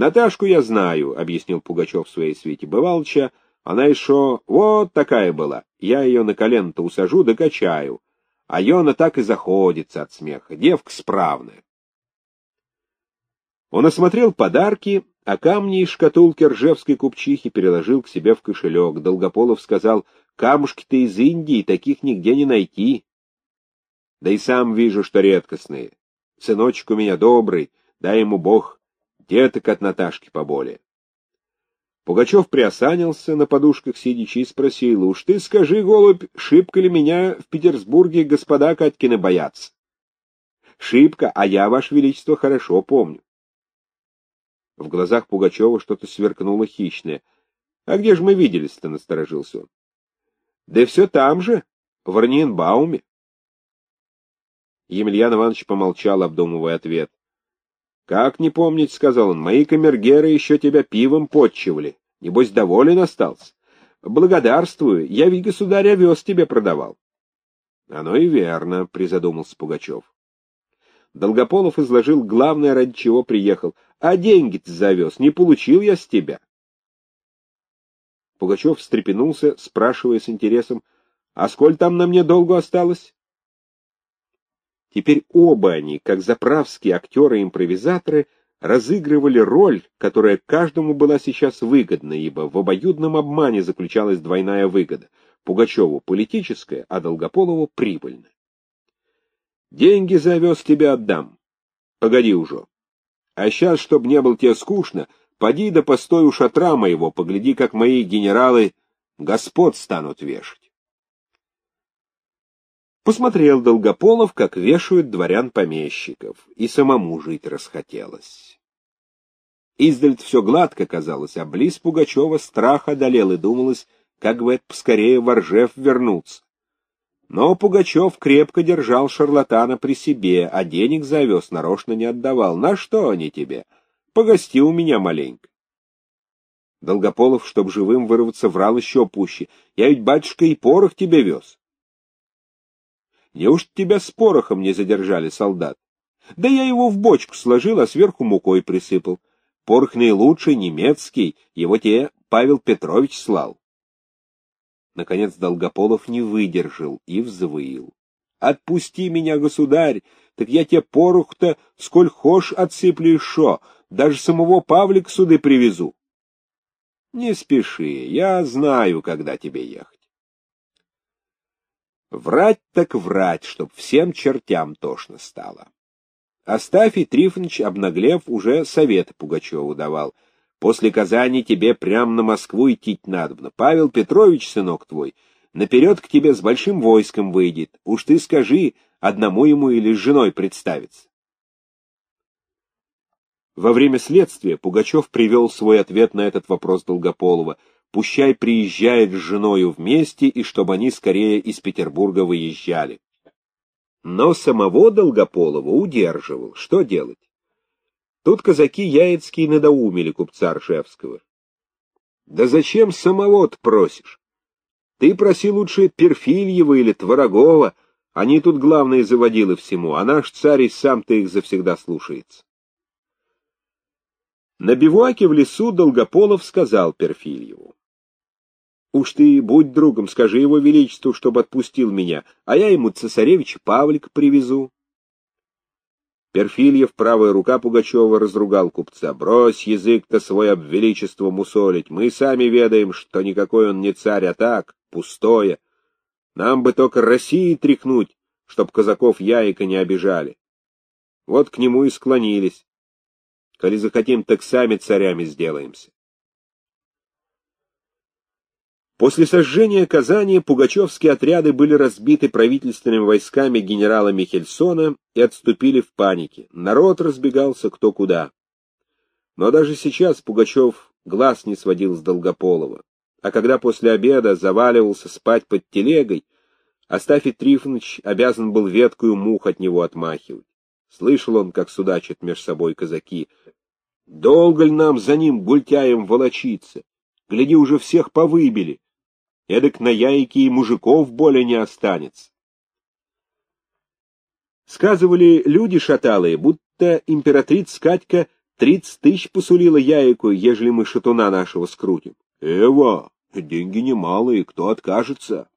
Наташку я знаю, — объяснил Пугачев своей свете Бывалча, — она еще вот такая была. Я ее на колено-то усажу, докачаю. А Йона так и заходится от смеха. Девка справная. Он осмотрел подарки, а камни из шкатулки ржевской купчихи переложил к себе в кошелек. Долгополов сказал, камушки-то из Индии, таких нигде не найти. Да и сам вижу, что редкостные. Сыночек у меня добрый, дай ему Бог деток от Наташки поболее. Пугачев приосанился на подушках сидячи и спросил, «Уж ты скажи, голубь, шибко ли меня в Петербурге господа Катькины боятся?» «Шибко, а я, ваше величество, хорошо помню». В глазах Пугачева что-то сверкнуло хищное. «А где же мы виделись-то?» — насторожился он. «Да все там же, в Орниенбауме». Емельян Иванович помолчал, обдумывая ответ. «Как не помнить, — сказал он, — мои камергеры еще тебя пивом подчивали. Небось, доволен остался. Благодарствую, я ведь государь овес тебе продавал». «Оно и верно», — призадумался Пугачев. Долгополов изложил главное, ради чего приехал. «А деньги-то завез, не получил я с тебя». Пугачев встрепенулся, спрашивая с интересом, «А сколь там на мне долго осталось?» Теперь оба они, как заправские актеры-импровизаторы, разыгрывали роль, которая каждому была сейчас выгодна, ибо в обоюдном обмане заключалась двойная выгода — Пугачеву политическая, а Долгополову прибыльная. «Деньги завез тебе отдам. Погоди уже. А сейчас, чтоб не было тебе скучно, поди да постой у шатра моего, погляди, как мои генералы господ станут вешать». Посмотрел Долгополов, как вешают дворян-помещиков, и самому жить расхотелось. Издаль все гладко казалось, а близ Пугачева страх одолел, и думалось, как бы это поскорее в Ржев вернуться. Но Пугачев крепко держал шарлатана при себе, а денег завез, нарочно не отдавал. На что они тебе? Погости у меня маленько. Долгополов, чтоб живым вырваться, врал еще пуще. Я ведь, батюшка, и порох тебе вез. Неужто тебя с порохом не задержали, солдат? Да я его в бочку сложил, а сверху мукой присыпал. Порох наилучший, немецкий, его тебе Павел Петрович слал. Наконец Долгополов не выдержал и взвыл. «Отпусти меня, государь, так я тебе порох-то сколь хошь отсыплю еще, даже самого Павлика суды привезу». «Не спеши, я знаю, когда тебе ехать». Врать так врать, чтоб всем чертям тошно стало. Астафий Трифонович, обнаглев, уже советы Пугачеву давал. После Казани тебе прям на Москву идти надобно. Павел Петрович, сынок твой, наперед к тебе с большим войском выйдет. Уж ты скажи, одному ему или с женой представиться. Во время следствия Пугачев привел свой ответ на этот вопрос Долгополова — пущай приезжает с женою вместе, и чтобы они скорее из Петербурга выезжали. Но самого Долгополова удерживал. Что делать? Тут казаки Яицкие надоумили купца Ржевского. Да зачем самого-то просишь? Ты проси лучше Перфильева или Творогова, они тут главные заводилы всему, а наш царь и сам-то их завсегда слушается. На бивуаке в лесу Долгополов сказал Перфильеву. Уж ты будь другом, скажи его величеству, чтобы отпустил меня, а я ему цесаревич Павлик привезу. Перфильев, правая рука Пугачева, разругал купца. «Брось язык-то свой об величество мусолить. Мы сами ведаем, что никакой он не царь, а так, пустое. Нам бы только России тряхнуть, чтоб казаков яйка не обижали. Вот к нему и склонились. Коли захотим, так сами царями сделаемся». После сожжения Казани пугачевские отряды были разбиты правительственными войсками генерала Михельсона и отступили в панике. Народ разбегался кто куда. Но даже сейчас Пугачев глаз не сводил с Долгополова. А когда после обеда заваливался спать под телегой, Астафий Трифонович обязан был веткую мух от него отмахивать. Слышал он, как судачат меж собой казаки. «Долго ли нам за ним, гультяем, волочиться? Гляди, уже всех повыбили. Эдак на яйки и мужиков более не останется. Сказывали люди шаталые, будто императрица Катька Тридцать тысяч посулила яйку, ежели мы шатуна нашего скрутим. Эва, деньги немалые, кто откажется?